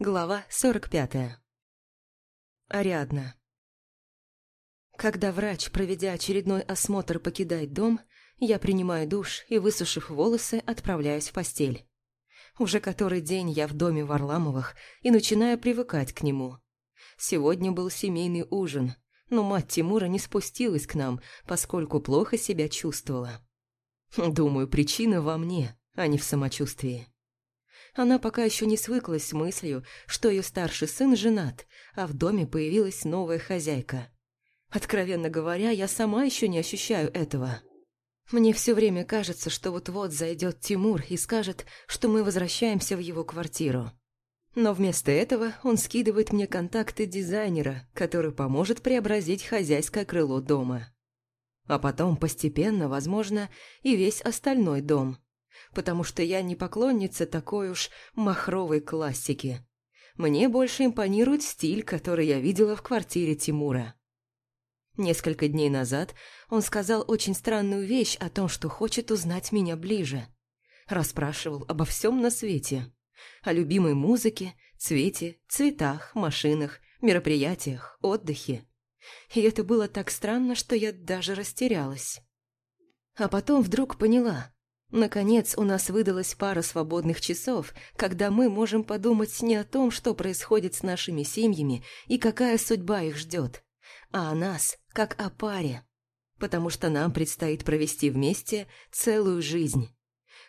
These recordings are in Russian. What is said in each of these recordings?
Глава 45. Ариадна. Когда врач, проведя очередной осмотр, покидает дом, я принимаю душ и, высушив волосы, отправляюсь в постель. Уже который день я в доме Варламовых и начинаю привыкать к нему. Сегодня был семейный ужин, но мать Тимура не спустилась к нам, поскольку плохо себя чувствовала. Думаю, причина во мне, а не в самочувствии. Она пока еще не свыклась с мыслью, что ее старший сын женат, а в доме появилась новая хозяйка. Откровенно говоря, я сама еще не ощущаю этого. Мне все время кажется, что вот-вот зайдет Тимур и скажет, что мы возвращаемся в его квартиру. Но вместо этого он скидывает мне контакты дизайнера, который поможет преобразить хозяйское крыло дома. А потом постепенно, возможно, и весь остальной дом – потому что я не поклонница такой уж махровой классики. Мне больше импонирует стиль, который я видела в квартире Тимура. Несколько дней назад он сказал очень странную вещь о том, что хочет узнать меня ближе. Расспрашивал обо всем на свете. О любимой музыке, цвете, цветах, машинах, мероприятиях, отдыхе. И это было так странно, что я даже растерялась. А потом вдруг поняла. Наконец, у нас выдалась пара свободных часов, когда мы можем подумать не о том, что происходит с нашими семьями и какая судьба их ждет, а о нас, как о паре. Потому что нам предстоит провести вместе целую жизнь.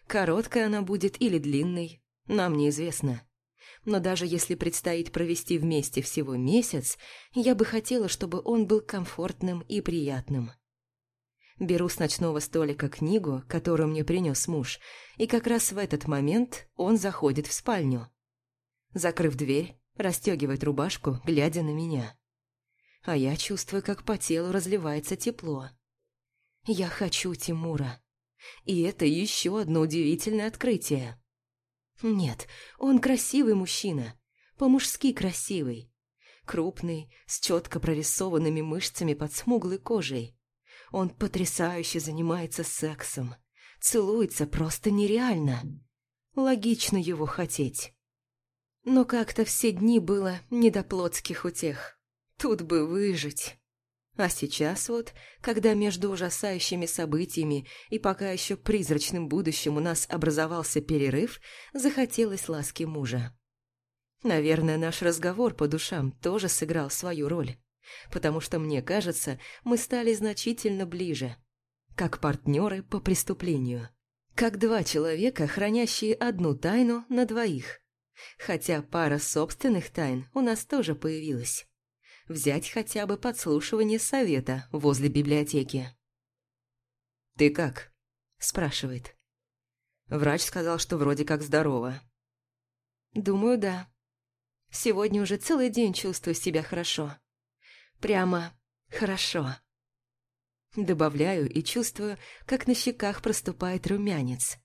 Короткая она будет или длинной, нам неизвестно. Но даже если предстоит провести вместе всего месяц, я бы хотела, чтобы он был комфортным и приятным. Беру с ночного столика книгу, которую мне принес муж, и как раз в этот момент он заходит в спальню. Закрыв дверь, расстегивает рубашку, глядя на меня. А я чувствую, как по телу разливается тепло. Я хочу Тимура. И это еще одно удивительное открытие. Нет, он красивый мужчина, по-мужски красивый. Крупный, с четко прорисованными мышцами под смуглой кожей. Он потрясающе занимается сексом. Целуется просто нереально. Логично его хотеть. Но как-то все дни было не до плотских утех. Тут бы выжить. А сейчас вот, когда между ужасающими событиями и пока еще призрачным будущим у нас образовался перерыв, захотелось ласки мужа. Наверное, наш разговор по душам тоже сыграл свою роль потому что, мне кажется, мы стали значительно ближе, как партнеры по преступлению, как два человека, хранящие одну тайну на двоих. Хотя пара собственных тайн у нас тоже появилась. Взять хотя бы подслушивание совета возле библиотеки. «Ты как?» – спрашивает. Врач сказал, что вроде как здорово. «Думаю, да. Сегодня уже целый день чувствую себя хорошо. Прямо хорошо. Добавляю и чувствую, как на щеках проступает румянец.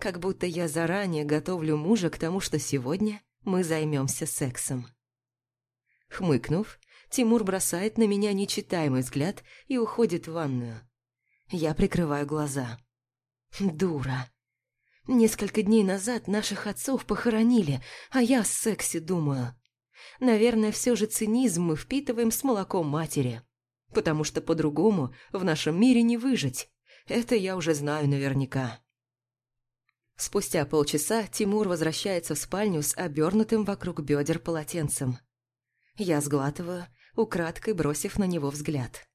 Как будто я заранее готовлю мужа к тому, что сегодня мы займемся сексом. Хмыкнув, Тимур бросает на меня нечитаемый взгляд и уходит в ванную. Я прикрываю глаза. Дура. Несколько дней назад наших отцов похоронили, а я о сексе думаю. Наверное, все же цинизм мы впитываем с молоком матери. Потому что по-другому в нашем мире не выжить. Это я уже знаю наверняка. Спустя полчаса Тимур возвращается в спальню с обернутым вокруг бедер полотенцем. Я сглатываю, украдкой бросив на него взгляд.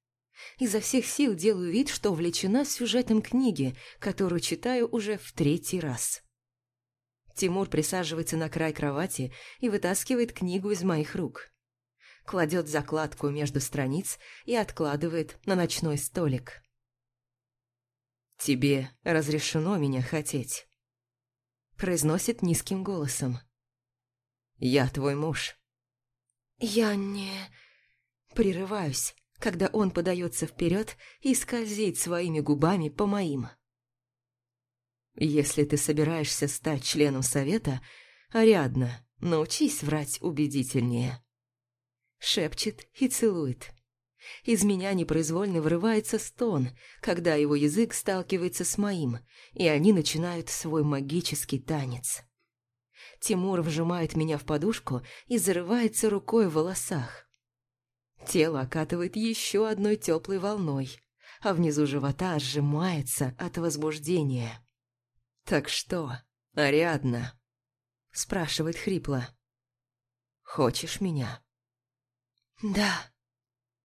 Изо всех сил делаю вид, что увлечена сюжетом книги, которую читаю уже в третий раз. Тимур присаживается на край кровати и вытаскивает книгу из моих рук. Кладет закладку между страниц и откладывает на ночной столик. «Тебе разрешено меня хотеть», — произносит низким голосом. «Я твой муж». «Я не...» Прерываюсь, когда он подается вперед и скользит своими губами по моим. Если ты собираешься стать членом совета, Ариадна, научись врать убедительнее. Шепчет и целует. Из меня непроизвольно вырывается стон, когда его язык сталкивается с моим, и они начинают свой магический танец. Тимур вжимает меня в подушку и зарывается рукой в волосах. Тело окатывает еще одной теплой волной, а внизу живота сжимается от возбуждения. «Так что, Ариадна?» – спрашивает хрипло. «Хочешь меня?» «Да».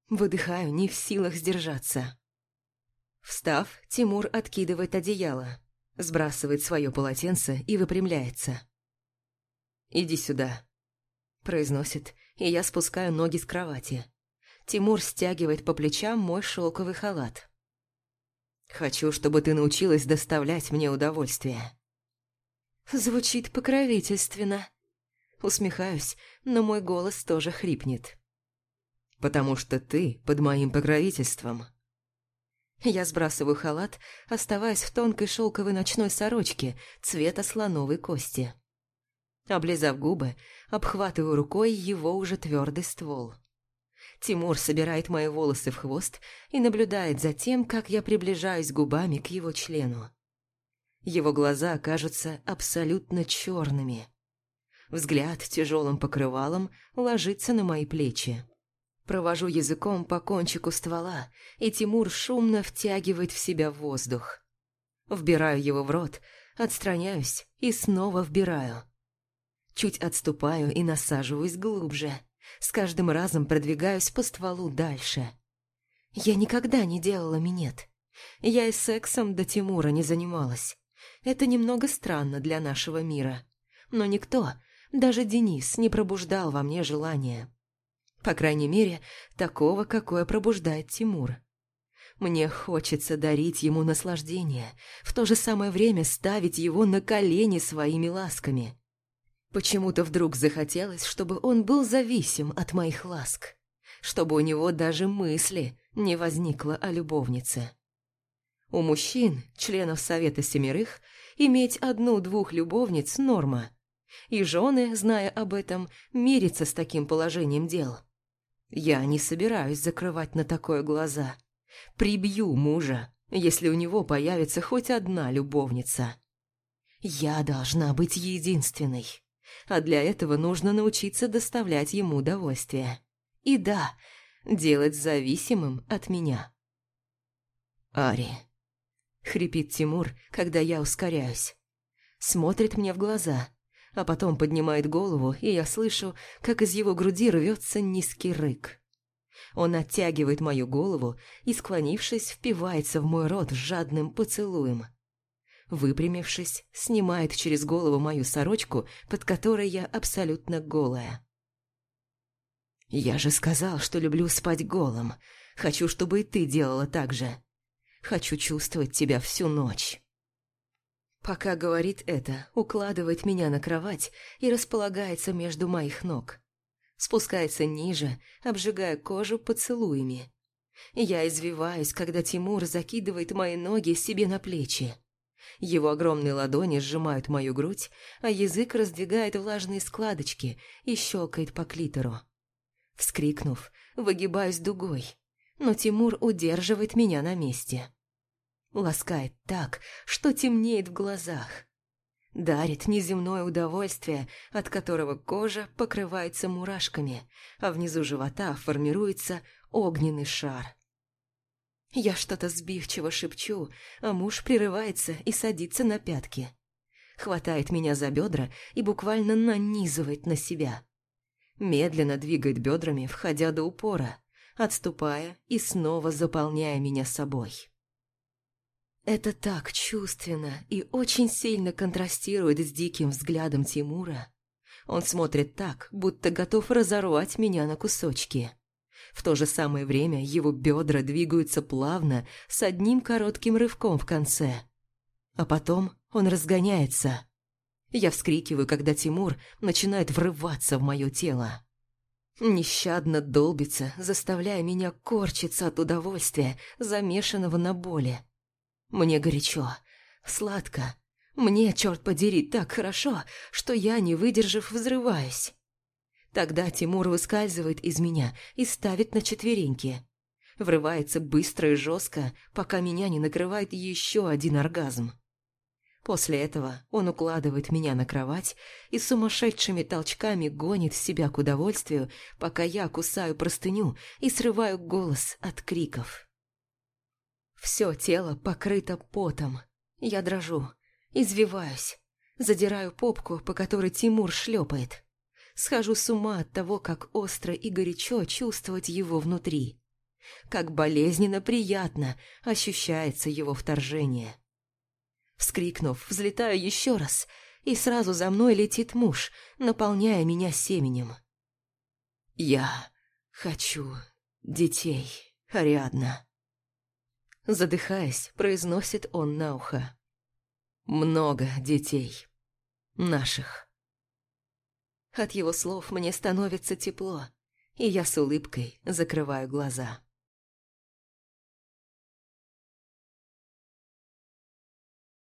Выдыхаю, не в силах сдержаться. Встав, Тимур откидывает одеяло, сбрасывает свое полотенце и выпрямляется. «Иди сюда», – произносит, и я спускаю ноги с кровати. Тимур стягивает по плечам мой шелковый халат. «Хочу, чтобы ты научилась доставлять мне удовольствие». Звучит покровительственно. Усмехаюсь, но мой голос тоже хрипнет. «Потому что ты под моим покровительством». Я сбрасываю халат, оставаясь в тонкой шелковой ночной сорочке цвета слоновой кости. Облизав губы, обхватываю рукой его уже твердый ствол. Тимур собирает мои волосы в хвост и наблюдает за тем, как я приближаюсь губами к его члену. Его глаза кажутся абсолютно черными. Взгляд тяжелым покрывалом ложится на мои плечи. Провожу языком по кончику ствола, и Тимур шумно втягивает в себя воздух. Вбираю его в рот, отстраняюсь и снова вбираю. Чуть отступаю и насаживаюсь глубже. С каждым разом продвигаюсь по стволу дальше. Я никогда не делала минет. Я и сексом до Тимура не занималась. Это немного странно для нашего мира. Но никто, даже Денис, не пробуждал во мне желания. По крайней мере, такого, какое пробуждает Тимур. Мне хочется дарить ему наслаждение, в то же самое время ставить его на колени своими ласками. Почему-то вдруг захотелось, чтобы он был зависим от моих ласк, чтобы у него даже мысли не возникло о любовнице. У мужчин, членов Совета Семерых, иметь одну-двух любовниц – норма. И жены, зная об этом, мирятся с таким положением дел – я не собираюсь закрывать на такое глаза. Прибью мужа, если у него появится хоть одна любовница. Я должна быть единственной. А для этого нужно научиться доставлять ему удовольствие. И да, делать зависимым от меня. «Ари», — хрипит Тимур, когда я ускоряюсь. Смотрит мне в глаза — а потом поднимает голову, и я слышу, как из его груди рвется низкий рык. Он оттягивает мою голову и, склонившись, впивается в мой рот жадным поцелуем. Выпрямившись, снимает через голову мою сорочку, под которой я абсолютно голая. «Я же сказал, что люблю спать голым. Хочу, чтобы и ты делала так же. Хочу чувствовать тебя всю ночь». Пока говорит это, укладывает меня на кровать и располагается между моих ног. Спускается ниже, обжигая кожу поцелуями. Я извиваюсь, когда Тимур закидывает мои ноги себе на плечи. Его огромные ладони сжимают мою грудь, а язык раздвигает влажные складочки и щелкает по клитору. Вскрикнув, выгибаюсь дугой, но Тимур удерживает меня на месте. Ласкает так, что темнеет в глазах. Дарит неземное удовольствие, от которого кожа покрывается мурашками, а внизу живота формируется огненный шар. Я что-то сбивчиво шепчу, а муж прерывается и садится на пятки. Хватает меня за бедра и буквально нанизывает на себя. Медленно двигает бедрами, входя до упора, отступая и снова заполняя меня собой. Это так чувственно и очень сильно контрастирует с диким взглядом Тимура. Он смотрит так, будто готов разорвать меня на кусочки. В то же самое время его бедра двигаются плавно, с одним коротким рывком в конце. А потом он разгоняется. Я вскрикиваю, когда Тимур начинает врываться в мое тело. Нещадно долбится, заставляя меня корчиться от удовольствия, замешанного на боли. Мне горячо, сладко. Мне, черт подери, так хорошо, что я, не выдержав, взрываюсь. Тогда Тимур выскальзывает из меня и ставит на четвереньки. Врывается быстро и жестко, пока меня не накрывает еще один оргазм. После этого он укладывает меня на кровать и сумасшедшими толчками гонит себя к удовольствию, пока я кусаю простыню и срываю голос от криков. Все тело покрыто потом. Я дрожу, извиваюсь, задираю попку, по которой Тимур шлепает. Схожу с ума от того, как остро и горячо чувствовать его внутри. Как болезненно приятно ощущается его вторжение. Вскрикнув, взлетаю еще раз, и сразу за мной летит муж, наполняя меня семенем. «Я хочу детей, Ариадна». Задыхаясь, произносит он на ухо. «Много детей. Наших». От его слов мне становится тепло, и я с улыбкой закрываю глаза.